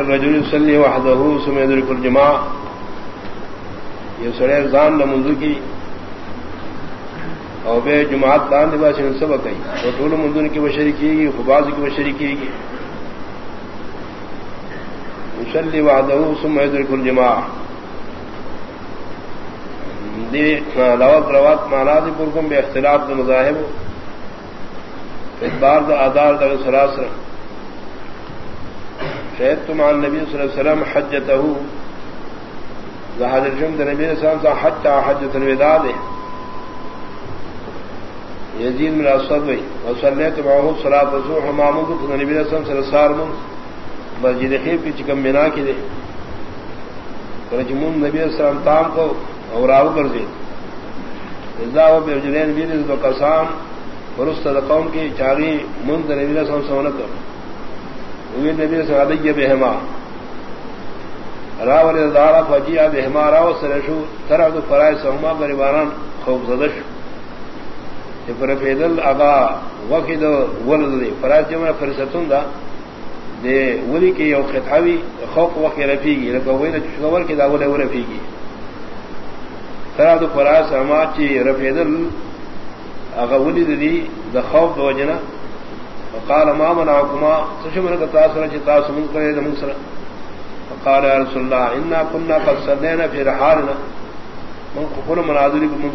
الرجل يصلي وحده ثم يدرك الجماعة. یہ سڑے زان نہ منظور کی. اور بے جماعت دان لباس نے سبق آئی اور ٹول منظور کی بشری کی گی فباز کی بشری کی گی مسلی وحدہ ثم يدرك الجماعة. دی لوت روات مانا دی پرکم بے اختلاف دو مذاہب. بار دو آدار دو سراسر. شہد تمان نبی صلی اللہ علیہ وسلم حجتہو. زہاد الجمد نبی صلی اللہ علیہ وسلم حجتا حجت الوداع دے. یزید من اصد وی، وصلیت معاہو صلاة رسول حمامو کو نبی صلی اللہ علیہ وسلم سرسار من مسجد خیب کی چکم بنا کی دے. فرجمون نبی صلی اللہ علیہ وسلم تام کو اور آو کر دے و بجلین بیر دو قسام فرست قوم کی چاری مند نبی رسم سونت ہوئی نبی سے عدی بہما راول دارا فجیا بہما راو سرشو ترا دو فرائے سہما غریبانان خوف زدش یہ پر فیدل اغا وقید ولد دی فرائے جمع فرستون دا دے ولی کی یو خطاوی خوف وقت رفیگی لکہ وینا چشکور کی دا ولی رفیگی تراد فراس اما چی رفیدل اغا ولید دی دا خوف دو جنا وقال ما منعكما؟ سشمر کا تاثر چی تاثر من کرے دا منصر وقال یا رسول اللہ، انا کننا قد صلینا فی رحالنا۔ من قفل مناظری کو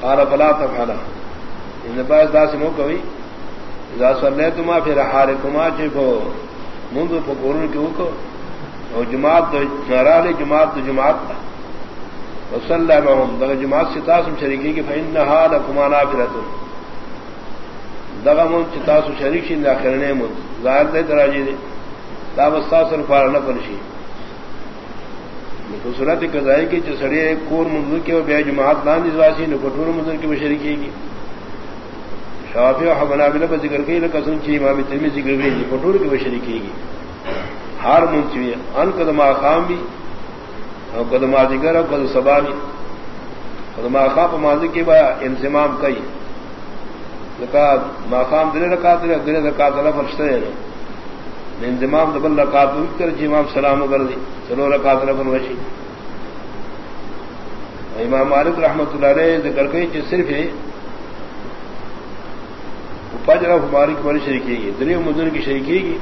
قال فلا تفعلا۔ ان باعث دا سمو کوئی اذا صلیتما فی رحالکما چی منذ فقورن کی وکو اور جماعت دو جماعت دو جماعت دا وصلی لهم دغه جماعت سے تاسو شریکی کی فإنها لكم نافلۃ دغه مون چې تاسو شریک شین داخلنه مون ظاهر دې دراجی دي دا وساسن فار نه پرشي نو صورت قضائی کی چې سړی کور منځ کې او بیا جماعت باندې ځواسي، نو کټور منځ کې بشریکی کی شافعی او حنابلہ په ذکر کې لکه څنګه چې امام ترمذی ذکر کړی کټور کې بشریکی کی ہار منچوی ان قدمہ خام بھی اور قدم آدگر اور قدم سبانی قدم آخاپ ماضی کی با انضمام کئی ماخام دل رکات دل رکات اللہ فرشتے ہیں انضمام دبل رکات کر جی امام سلام کر دی۔ چلو رکات اللہ وشی امام مالک رحمۃ اللہ علیہ ذکر کئی کہ صرف پجر ہماری کی بڑی شریکی گی دلی مدن کی شریکی گی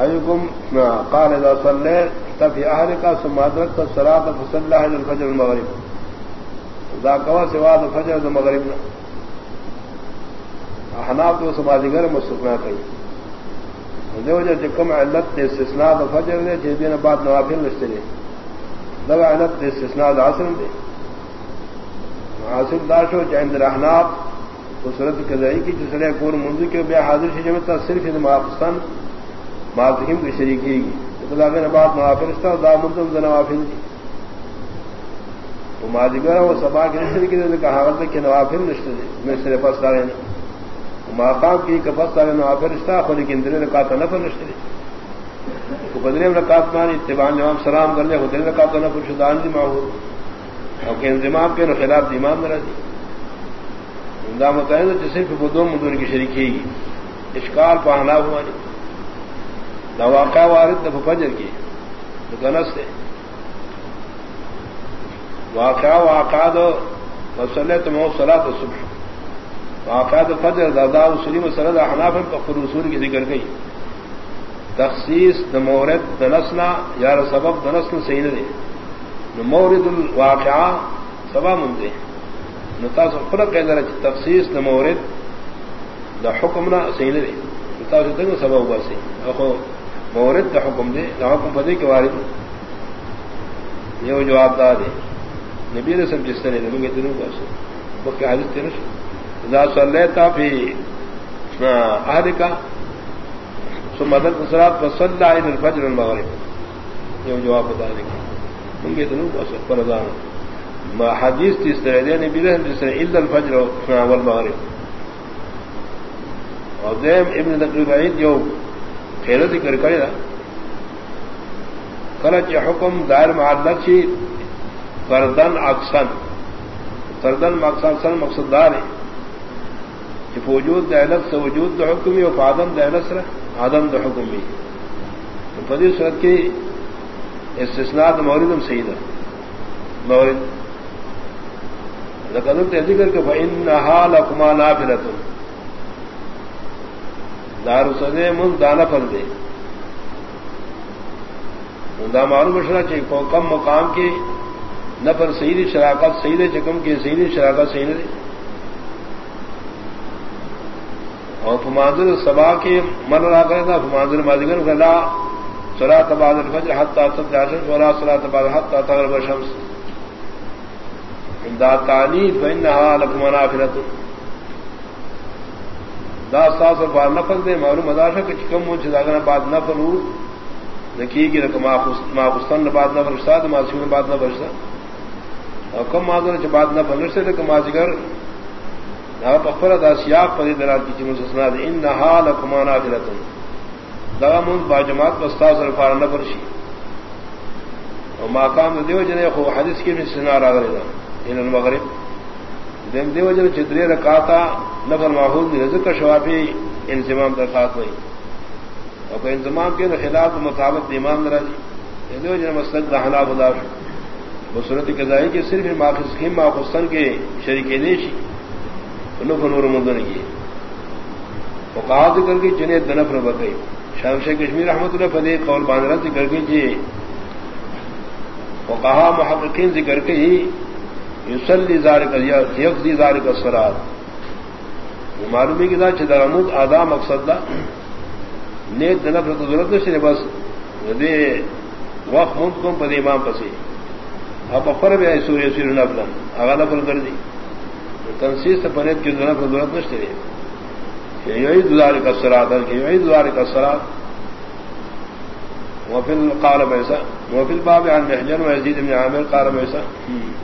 أيكم قال إذا صليت في أهلك ثم أدركت الصلاة فصلى إلى الفجر المغرب إذا قوى سواد الفجر المغرب أحناف تو سما دیگر مستثنا کئی جو جو کم علت تے استثناء الفجر نے جس دن بعد نوافل نشتے دے۔ دغه علت تے استثناء العصر دے۔ حاصل داشو چند الاحناف تو صورت قضائی کی جسڑے کور منذ کے بے حاضر سے جمع صرف معافستان ماتحم کی شریکی گی اطلاق بات نوافل استا دا منتم دا نوافل دی۔ وہ مادگر وہ سبا کی شریکی دے کہا غلط کہ نوافل نشتے دے، میں سرے پس دارے نا ماقام کی کپس دارے نوافل استا خود لیکن دلے رکاتا نفر نشتے دے۔ تو بدلے میں رکات مانی اتبان جواب سلام کرنے خود دلے رکاتا نفر شدان دی ماہور اور کہ انضمام کے خلاف دی امام نرہ دی دا متعین صرف وہ دو مدون کی شریکی گی اشکال پہنا ہوا نہیں نہ واقع وارد نہ فجر کی تو گنس سے واقع واقع دو مسلے تو مو تو صبح. واقع تو فجر دادا سلیم سرد حناف پر رسول کی ذکر گئی تخصیص نہ مورد دنسنا یا سبب دنسن سے ہی دے مورد الواقع سبا مندے نتا فرق کے درج تخصیص نہ مورد نہ حکم نہ صحیح دے نتا سے سبب ہوا سے مورد کا حکم دے نہ حکم بدے کے وارد یہ جواب دار دے۔ نبی رسم جس طرح نبی کے دنوں کا سو وہ کیا حادث تیرش اذا صلیتا فی اہل کا سو مدد نصرات فصلہ عین الفجر المغرب یہ جواب بتا دے۔ گا ان دنوں کا سو پردان حدیث تھی اس طرح دے، نبی رسم جس طرح الا الفجر والمغرب۔ اور دیم ابن تقریب عید جو خیر ذکر کرے گا۔ کلچ حکم دائر معلق چی، فردن اکسن۔ سردن مقصد سر مقصد دار ہے۔ کہ وجود دہلت سے وجود دو حکمی اور آدم دہلت سے آدم دو حکمی فدی صورت کی استثناء موردم سعید ہے مورد۔ قدم تیزی کر کے بھائی حال اکما نا پھر تم دار سدے من دانا پھل دے۔ دا معلوم مشورہ چاہیے کم مقام کی نفر سعید شراکت سعید چکم کی سعید شراکت سعید دے۔ اور فمانزل سبا کے من رہا کرے تھا فمانزل مادگر گلا سلا تباد الفجر حتا ستیاشن ولا سلا تباد حتا تغرب شمس۔ دا تعنید فإنها لكم منافرة دا ساس اور بار نفل دے، معلوم اداشا کہ چکم ہو چاہنا بعد نفل ہو، نکی گی رکھ ماخستان بعد نفل رشتا رشتہ ماسیم بعد نفل رشتہ اور کم معذر چ بعد نفل رشتا رشتہ لیکن ماجگر پخر دا سیاق پدی درات کی چمن سسنا دے ان نہا لکمانا فلتن دا من با جماعت بستا سر فار نفل شی۔ اور ماقام دیو جنے خو حدیث کی بھی سنا را گرے دا، ان المغرب۔ دیم دیو جنے چدری رکاتا نفل ماحول دی رزق شوافی انضمام درخواست ہوئی. اور کوئی انضمام کے خلاف مطابق امام درا جی دیو جنے مسلک دہنا بدا بصورت قضائی کی صرف ماخذ خیم ماخستان کے شریک دیشی نور مدن کی. وقات کر کے جنہیں دنف نہ بکئی. شام شیخ کشمیر احمد اللہ فدی قول باندرا ذکر کے جی. وہ کہا محققین ذکر کے ہی یوسلی زار کا یکزی زار کا سراد معلومی کی ذات چدرمود آدھا مقصد دا. نیت دنف تو ضرورت نہیں بس دے وقت مند کم پدی امام پسی. اب افر بھی آئی سوریہ سوریہ نفلن آگا نفل کر دی. تنسیز سے پنیت کی ضرورت ضرورت نشتے ہے یہی دزار کا سرات یہی دزار کا سرات وفي قال بيسا وفي الباب عن محجن ويزيد بن عامر قال بيسا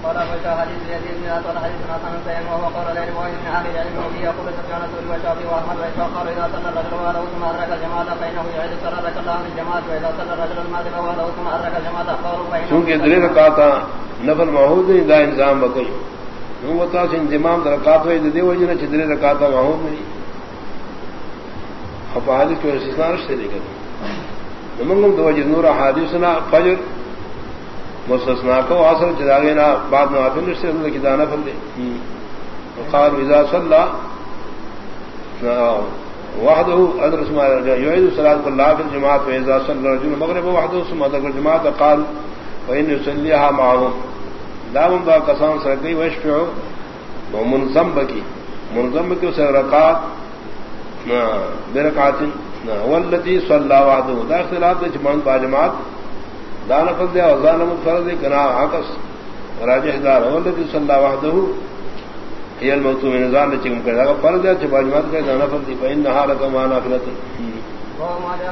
قال بيسا حديث يزيد بن عطان حديث عطان سيئن وهو قال لين وإن من أهل العلم وفي يقول سفيان الثوري وشافي وأحمد وإسحاق قالوا إذا صلى الرجل وأهله ثم أدرك الجماعة فإنه يعيد سررك الله من الجماعة وإذا صلى الرجل المغرب وأهله ثم أدرك الجماعة قالوا فإنه چونکہ دلیل رکعتا نفل معہود دا انظام بکئی وہ بتا سے انضمام رکعت ہوئی دے وجہ نہ چدرے رکعتا معہود نہیں۔ اب حادث کو استثناء دے گا منگم دو وجہ نور حادثنا فجر مستثنا کو اصل چداگے نا بعد نوافل رشتے اللہ کی دانا پھل دے۔ وقال اذا صلى وحده ادرس ما يعيد صلاه الله في الجماعه واذا صلى الرجل المغرب وحده ثم ذكر الجماعه قال وان يصليها معهم۔ دام با کسان سرگئی وشفعو ومنظم بکی۔ منظم بکی اسے رکعات برکعات والذي صلى اللہ وحده دا اختلاف دے چمان با جماعت، دا نفذ دے وزان متفرد دے کنا عکس راجح دار والذي صلى اللہ وحده هي الموتو من نظام دے چکم کردہ فرد دے چبا جماعت کردہ نفذ دے فإنہا لکم آنا فلتن